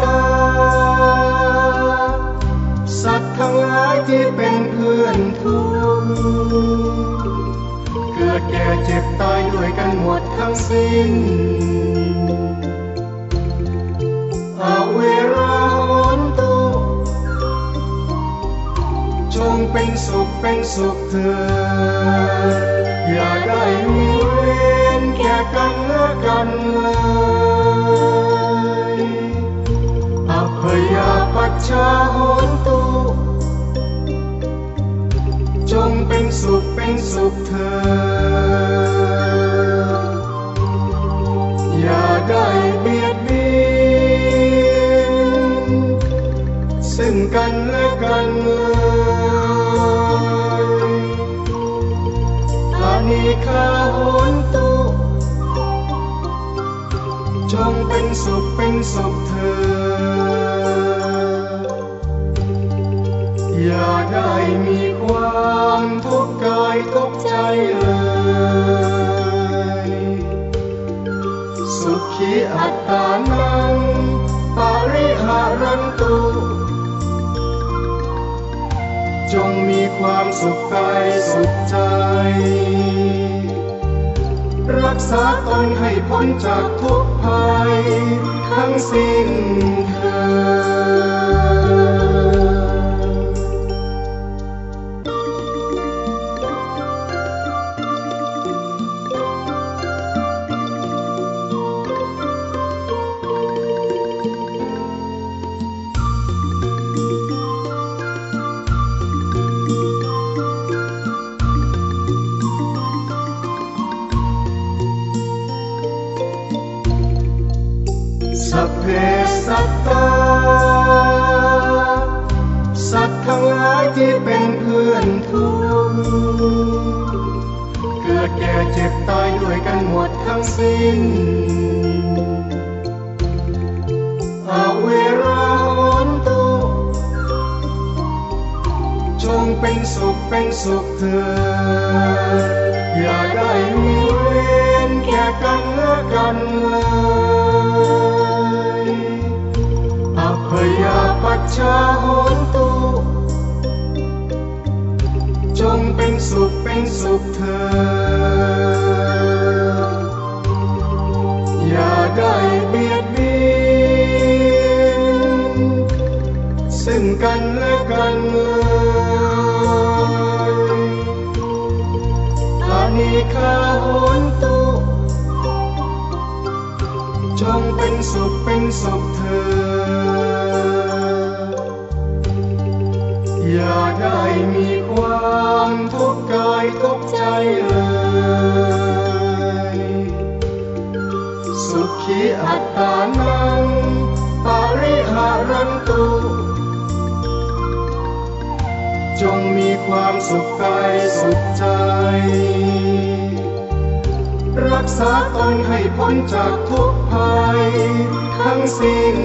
ตา สัตว์ทั้งหลายที่เป็นเพื่อนทุกเกิดแก่เจ็บตายด้วยกันหมดทั้งสิ้นอาเวราหอนตุจงเป็นสุขเป็นสุขเถิดอย่าได้มีเวรแก่กันและกัน สุขเป็นสุขเถิดอย่าได้เบียดเบียนซึ่งกันและกันเลยอานิคาโหนตุจงเป็นสุขเป็นสุขเถิดอย่าได้มีความทุกข์ อัตตานังปาริหารันตุ จงมีความสุขกายสุขใจ รักษาตนให้พ้นจากทุกภัย ทั้งสิ้นเถิด สัพเพสัตตา สัตว์ทั้งหลายที่เป็นเพื่อนทุกเกิดแก่เจ็บตายด้วยกันหมดทั้งสิ้นอาเวราโหนตุจงเป็นสุขเป็นสุขเถิดอย่าได้มีเวรแก่กันและกันเลย ชาโหนตุจงเป็นสุขเป็นสุขเถิดอย่าได้เบียดเบียนซึ่งกันและกันเลยอานิคาโหนตุจงเป็นสุขเป็นสุขเถิด อย่าได้มีความทุกข์กายทุกข์ใจเลย สุขีอัตตานังปาริหารันตุ จงมีความสุขกายสุขใจ รักษาตนให้พ้นจากทุกภัย ทั้งสิ้น